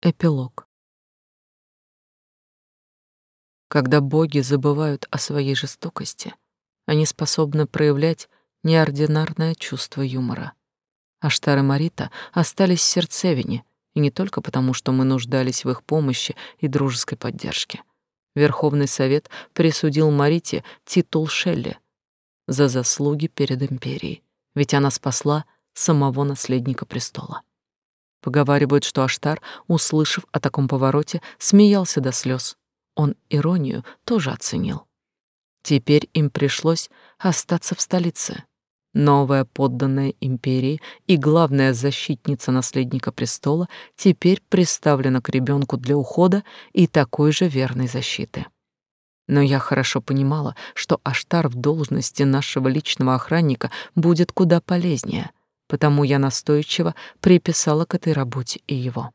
Эпилог. Когда боги забывают о своей жестокости, они способны проявлять неординарное чувство юмора. Аштар и Марита остались в сердцевине, и не только потому, что мы нуждались в их помощи и дружеской поддержке. Верховный совет присудил Марите титул Шелли за заслуги перед империей, ведь она спасла самого наследника престола. Поговаривают, что Аштар, услышав о таком повороте, смеялся до слез. Он иронию тоже оценил. Теперь им пришлось остаться в столице. Новая подданная империи и главная защитница наследника престола теперь приставлена к ребенку для ухода и такой же верной защиты. Но я хорошо понимала, что Аштар в должности нашего личного охранника будет куда полезнее — потому я настойчиво приписала к этой работе и его.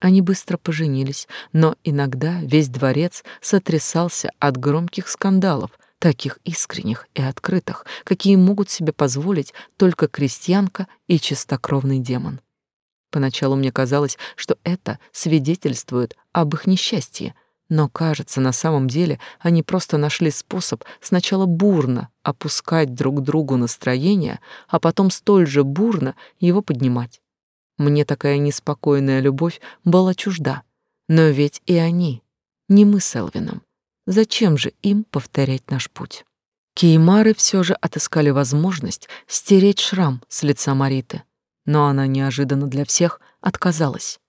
Они быстро поженились, но иногда весь дворец сотрясался от громких скандалов, таких искренних и открытых, какие могут себе позволить только крестьянка и чистокровный демон. Поначалу мне казалось, что это свидетельствует об их несчастье, но, кажется, на самом деле они просто нашли способ сначала бурно опускать друг другу настроение, а потом столь же бурно его поднимать. Мне такая неспокойная любовь была чужда. Но ведь и они, не мы с Элвином. Зачем же им повторять наш путь? Кеймары все же отыскали возможность стереть шрам с лица Мариты, но она неожиданно для всех отказалась.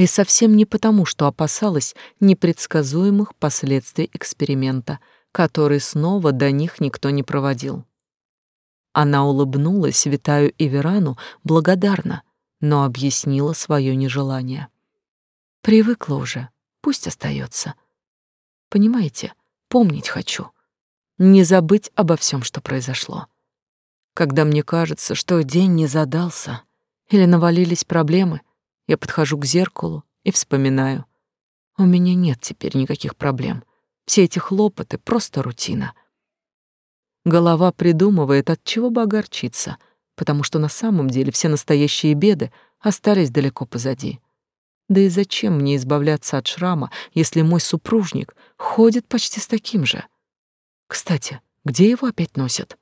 И совсем не потому, что опасалась непредсказуемых последствий эксперимента, который снова до них никто не проводил. Она улыбнулась Витаю и Верану благодарно, но объяснила свое нежелание. Привыкла уже, пусть остается. Понимаете, помнить хочу. Не забыть обо всем, что произошло. Когда мне кажется, что день не задался или навалились проблемы — я подхожу к зеркалу и вспоминаю. У меня нет теперь никаких проблем. Все эти хлопоты — просто рутина. Голова придумывает, от чего бы огорчиться, потому что на самом деле все настоящие беды остались далеко позади. Да и зачем мне избавляться от шрама, если мой супружник ходит почти с таким же? Кстати, где его опять носят?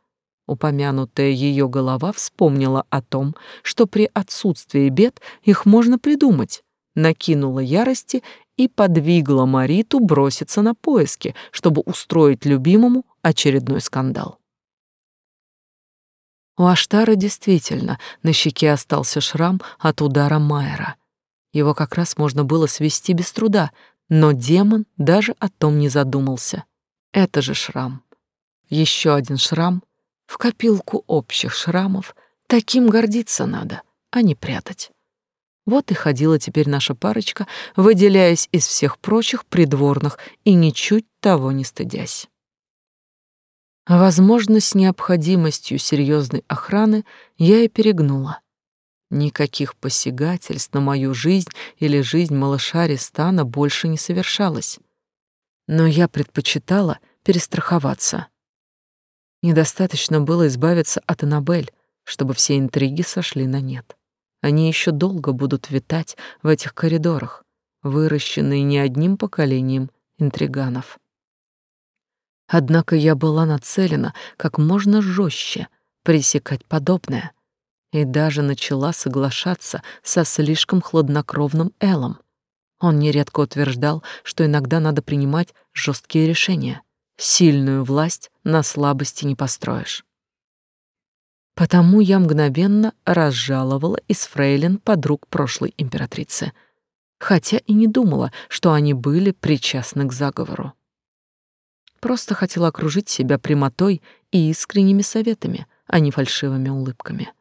Упомянутая ее голова вспомнила о том, что при отсутствии бед их можно придумать, накинула ярости и подвигла Мариту броситься на поиски, чтобы устроить любимому очередной скандал. У Аштара действительно на щеке остался шрам от удара Майера. Его как раз можно было свести без труда, но демон даже о том не задумался. Это же шрам. Еще один шрам в копилку общих шрамов. Таким гордиться надо, а не прятать. Вот и ходила теперь наша парочка, выделяясь из всех прочих придворных и ничуть того не стыдясь. Возможно, с необходимостью серьезной охраны я и перегнула. Никаких посягательств на мою жизнь или жизнь малыша Ристана больше не совершалось. Но я предпочитала перестраховаться. Недостаточно было избавиться от Аннабель, чтобы все интриги сошли на нет. Они еще долго будут витать в этих коридорах, выращенные не одним поколением интриганов. Однако я была нацелена как можно жестче пресекать подобное и даже начала соглашаться со слишком хладнокровным Элом. Он нередко утверждал, что иногда надо принимать жесткие решения — Сильную власть на слабости не построишь. Потому я мгновенно разжаловала из фрейлин подруг прошлой императрицы, хотя и не думала, что они были причастны к заговору. Просто хотела окружить себя прямотой и искренними советами, а не фальшивыми улыбками.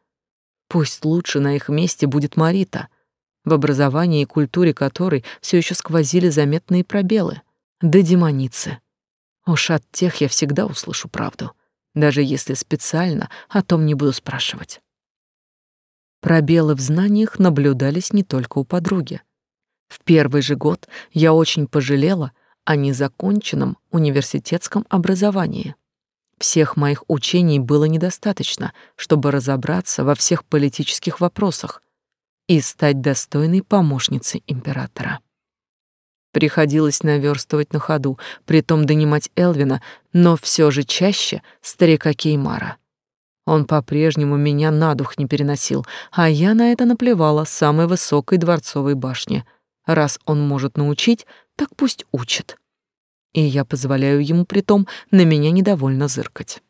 Пусть лучше на их месте будет Марита, в образовании и культуре которой все еще сквозили заметные пробелы, да демоницы — Уж от тех я всегда услышу правду, даже если специально о том не буду спрашивать. Пробелы в знаниях наблюдались не только у подруги. В первый же год я очень пожалела о незаконченном университетском образовании. Всех моих учений было недостаточно, чтобы разобраться во всех политических вопросах. и стать достойной помощницей императора. Приходилось наверстывать на ходу, притом донимать Элвина, но все же чаще старика Кеймара. Он по-прежнему меня на дух не переносил, а я на это наплевала с самой высокой дворцовой башни. Раз он может научить, так пусть учит. И я позволяю ему притом на меня недовольно зыркать.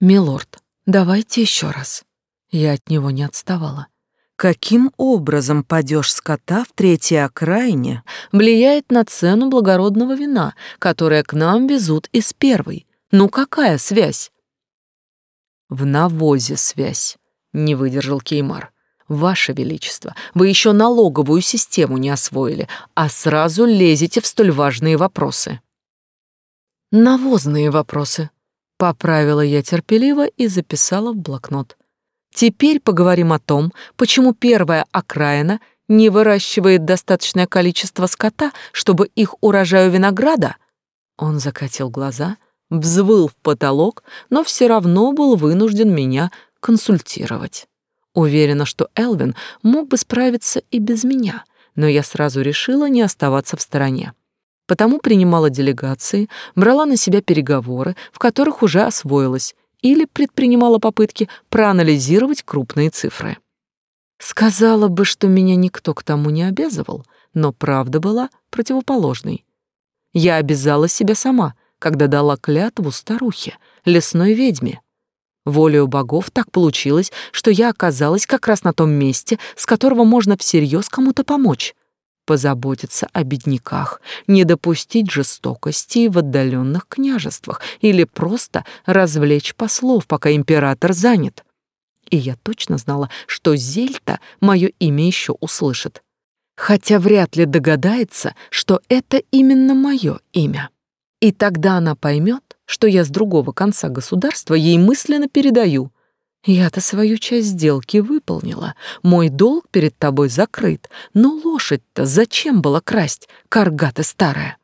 «Милорд, давайте еще раз». Я от него не отставала. Каким образом падеж скота в третьей окраине влияет на цену благородного вина, которое к нам везут из первой? Ну какая связь? В навозе связь, не выдержал Кеймар. Ваше Величество, вы еще налоговую систему не освоили, а сразу лезете в столь важные вопросы. Навозные вопросы. Поправила я терпеливо и записала в блокнот. Теперь поговорим о том, почему первая окраина не выращивает достаточное количество скота, чтобы их урожаю винограда. Он закатил глаза, взвыл в потолок, но все равно был вынужден меня консультировать. Уверена, что Элвин мог бы справиться и без меня, но я сразу решила не оставаться в стороне. Потому принимала делегации, брала на себя переговоры, в которых уже освоилась, или предпринимала попытки проанализировать крупные цифры. Сказала бы, что меня никто к тому не обязывал, но правда была противоположной. Я обязала себя сама, когда дала клятву старухе, лесной ведьме. Волею богов так получилось, что я оказалась как раз на том месте, с которого можно всерьез кому-то помочь позаботиться о бедняках, не допустить жестокости в отдаленных княжествах или просто развлечь послов, пока император занят. И я точно знала, что Зельта мое имя еще услышит. Хотя вряд ли догадается, что это именно мое имя. И тогда она поймет, что я с другого конца государства ей мысленно передаю — я-то свою часть сделки выполнила. Мой долг перед тобой закрыт. Но лошадь-то зачем было красть, карга ты старая?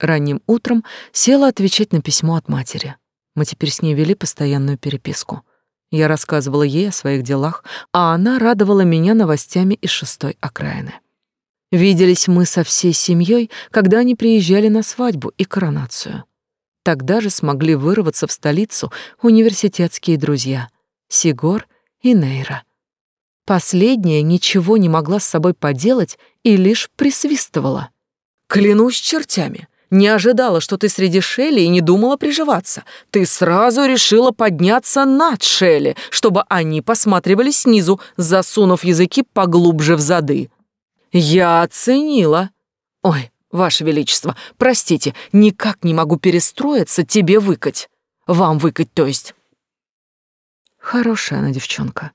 Ранним утром села отвечать на письмо от матери. Мы теперь с ней вели постоянную переписку. Я рассказывала ей о своих делах, а она радовала меня новостями из шестой окраины. Виделись мы со всей семьей, когда они приезжали на свадьбу и коронацию. Тогда же смогли вырваться в столицу университетские друзья Сигор и Нейра. Последняя ничего не могла с собой поделать и лишь присвистывала. «Клянусь чертями, не ожидала, что ты среди Шелли и не думала приживаться. Ты сразу решила подняться над Шелли, чтобы они посматривали снизу, засунув языки поглубже в зады. Я оценила. Ой, Ваше Величество, простите, никак не могу перестроиться тебе выкать. Вам выкать, то есть. Хорошая она девчонка.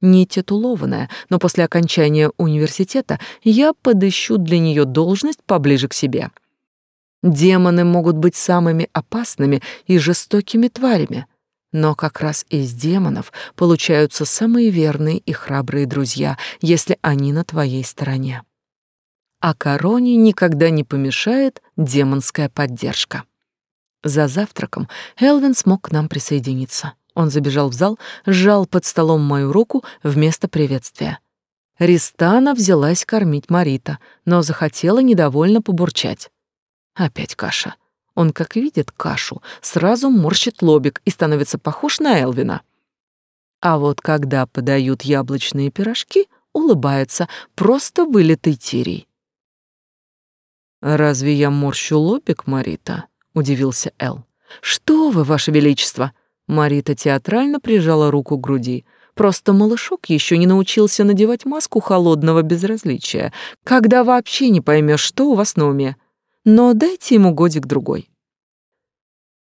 Не титулованная, но после окончания университета я подыщу для нее должность поближе к себе. Демоны могут быть самыми опасными и жестокими тварями, но как раз из демонов получаются самые верные и храбрые друзья, если они на твоей стороне а короне никогда не помешает демонская поддержка. За завтраком Элвин смог к нам присоединиться. Он забежал в зал, сжал под столом мою руку вместо приветствия. Ристана взялась кормить Марита, но захотела недовольно побурчать. Опять каша. Он, как видит кашу, сразу морщит лобик и становится похож на Элвина. А вот когда подают яблочные пирожки, улыбается, просто вылитый тирий. «Разве я морщу лобик, Марита?» — удивился Эл. «Что вы, ваше величество!» Марита театрально прижала руку к груди. Просто малышок еще не научился надевать маску холодного безразличия, когда вообще не поймешь, что у вас на уме. Но дайте ему годик-другой.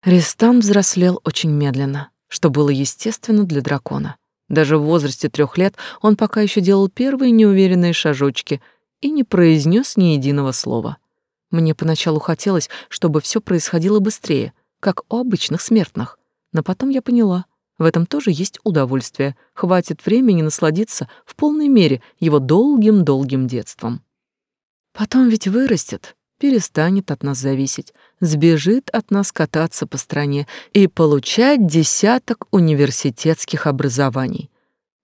Ристан взрослел очень медленно, что было естественно для дракона. Даже в возрасте трех лет он пока еще делал первые неуверенные шажочки и не произнес ни единого слова. Мне поначалу хотелось, чтобы все происходило быстрее, как у обычных смертных. Но потом я поняла, в этом тоже есть удовольствие. Хватит времени насладиться в полной мере его долгим-долгим детством. Потом ведь вырастет, перестанет от нас зависеть, сбежит от нас кататься по стране и получать десяток университетских образований.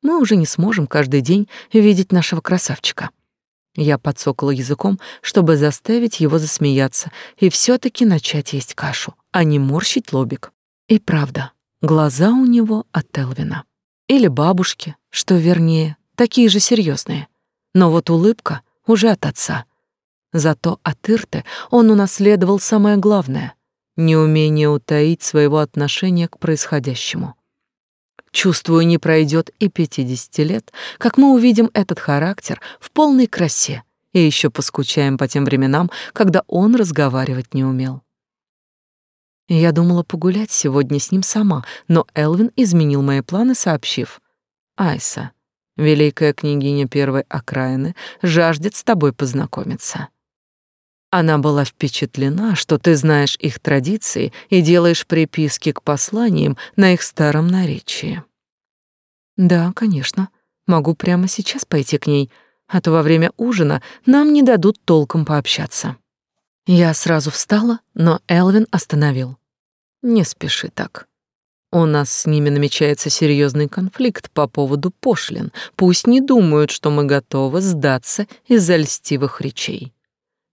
мы уже не сможем каждый день видеть нашего красавчика. Я подсокала языком, чтобы заставить его засмеяться и все таки начать есть кашу, а не морщить лобик. И правда, глаза у него от Элвина. Или бабушки, что вернее, такие же серьезные. Но вот улыбка уже от отца. Зато от Ирты он унаследовал самое главное — неумение утаить своего отношения к происходящему. Чувствую, не пройдет и пятидесяти лет, как мы увидим этот характер в полной красе и еще поскучаем по тем временам, когда он разговаривать не умел. Я думала погулять сегодня с ним сама, но Элвин изменил мои планы, сообщив. «Айса, великая княгиня первой окраины, жаждет с тобой познакомиться». Она была впечатлена, что ты знаешь их традиции и делаешь приписки к посланиям на их старом наречии. Да, конечно. Могу прямо сейчас пойти к ней, а то во время ужина нам не дадут толком пообщаться. Я сразу встала, но Элвин остановил. Не спеши так. У нас с ними намечается серьезный конфликт по поводу пошлин. Пусть не думают, что мы готовы сдаться из-за льстивых речей.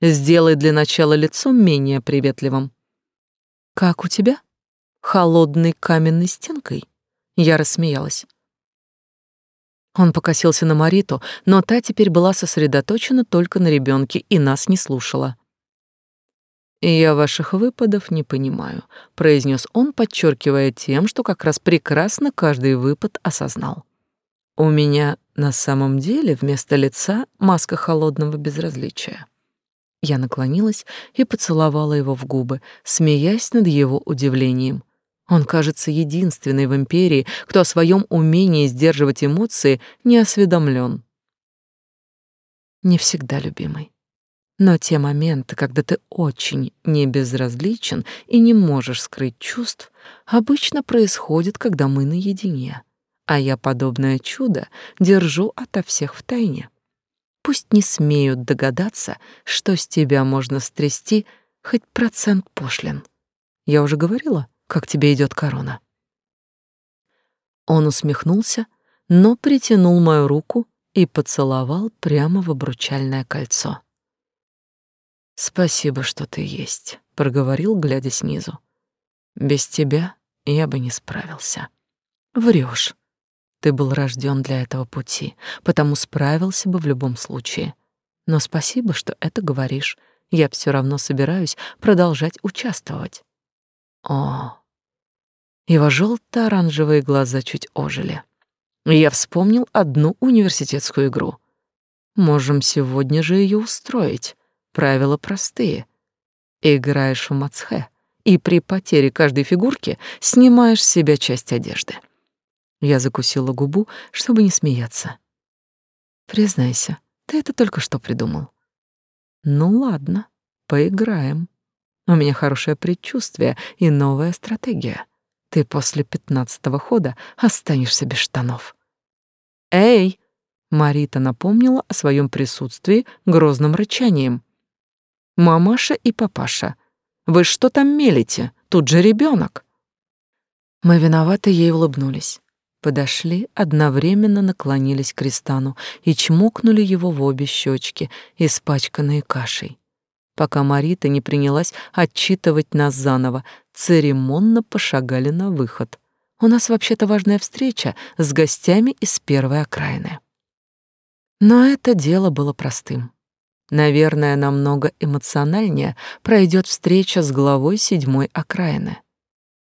Сделай для начала лицо менее приветливым. Как у тебя? Холодной каменной стенкой? Я рассмеялась. Он покосился на Мариту, но та теперь была сосредоточена только на ребенке и нас не слушала. «Я ваших выпадов не понимаю», — произнес он, подчеркивая тем, что как раз прекрасно каждый выпад осознал. «У меня на самом деле вместо лица маска холодного безразличия». Я наклонилась и поцеловала его в губы, смеясь над его удивлением. Он, кажется, единственный в империи, кто о своем умении сдерживать эмоции не осведомлен. Не всегда любимый. Но те моменты, когда ты очень не безразличен и не можешь скрыть чувств, обычно происходят, когда мы наедине. А я подобное чудо держу ото всех в тайне. Пусть не смеют догадаться, что с тебя можно стрясти хоть процент пошлин. Я уже говорила, как тебе идет корона. Он усмехнулся, но притянул мою руку и поцеловал прямо в обручальное кольцо. «Спасибо, что ты есть», — проговорил, глядя снизу. «Без тебя я бы не справился». Врешь. Ты был рожден для этого пути, потому справился бы в любом случае. Но спасибо, что это говоришь. Я все равно собираюсь продолжать участвовать. О, его желто-оранжевые глаза чуть ожили. Я вспомнил одну университетскую игру. Можем сегодня же ее устроить. Правила простые. Играешь в мацхе, и при потере каждой фигурки снимаешь с себя часть одежды. Я закусила губу, чтобы не смеяться. Признайся, ты это только что придумал. Ну ладно, поиграем. У меня хорошее предчувствие и новая стратегия. Ты после пятнадцатого хода останешься без штанов. Эй! Марита напомнила о своем присутствии грозным рычанием. Мамаша и папаша, вы что там мелите? Тут же ребенок. Мы виноваты ей улыбнулись подошли, одновременно наклонились к Кристану и чмокнули его в обе щечки, испачканные кашей. Пока Марита не принялась отчитывать нас заново, церемонно пошагали на выход. У нас вообще-то важная встреча с гостями из первой окраины. Но это дело было простым. Наверное, намного эмоциональнее пройдет встреча с главой седьмой окраины.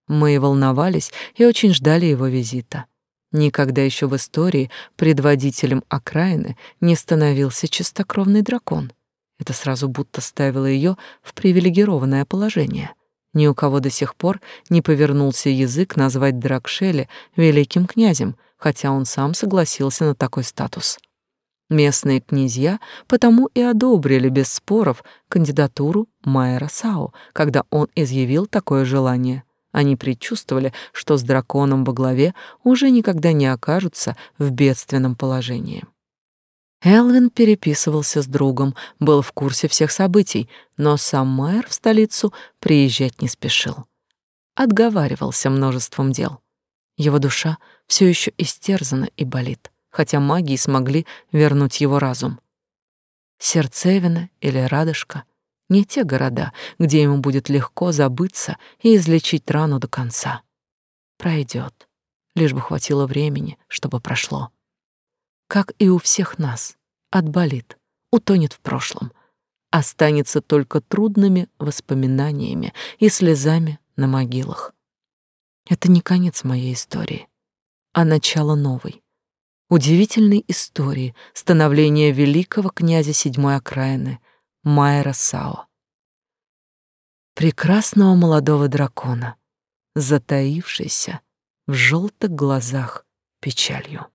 Мы волновались и очень ждали его визита. Никогда еще в истории предводителем окраины не становился чистокровный дракон. Это сразу будто ставило ее в привилегированное положение. Ни у кого до сих пор не повернулся язык назвать Дракшеля великим князем, хотя он сам согласился на такой статус. Местные князья потому и одобрили без споров кандидатуру Майера Сао, когда он изъявил такое желание — они предчувствовали, что с драконом во главе уже никогда не окажутся в бедственном положении. Элвин переписывался с другом, был в курсе всех событий, но сам Майер в столицу приезжать не спешил. Отговаривался множеством дел. Его душа все еще истерзана и болит, хотя магии смогли вернуть его разум. Сердцевина или Радышка — не те города, где ему будет легко забыться и излечить рану до конца. Пройдет, лишь бы хватило времени, чтобы прошло. Как и у всех нас, отболит, утонет в прошлом, останется только трудными воспоминаниями и слезами на могилах. Это не конец моей истории, а начало новой, удивительной истории становления великого князя седьмой окраины Майера Сао. Прекрасного молодого дракона, затаившийся в желтых глазах печалью.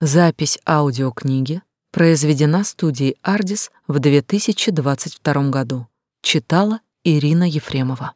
Запись аудиокниги произведена студией Ardis в 2022 году. Читала Ирина Ефремова.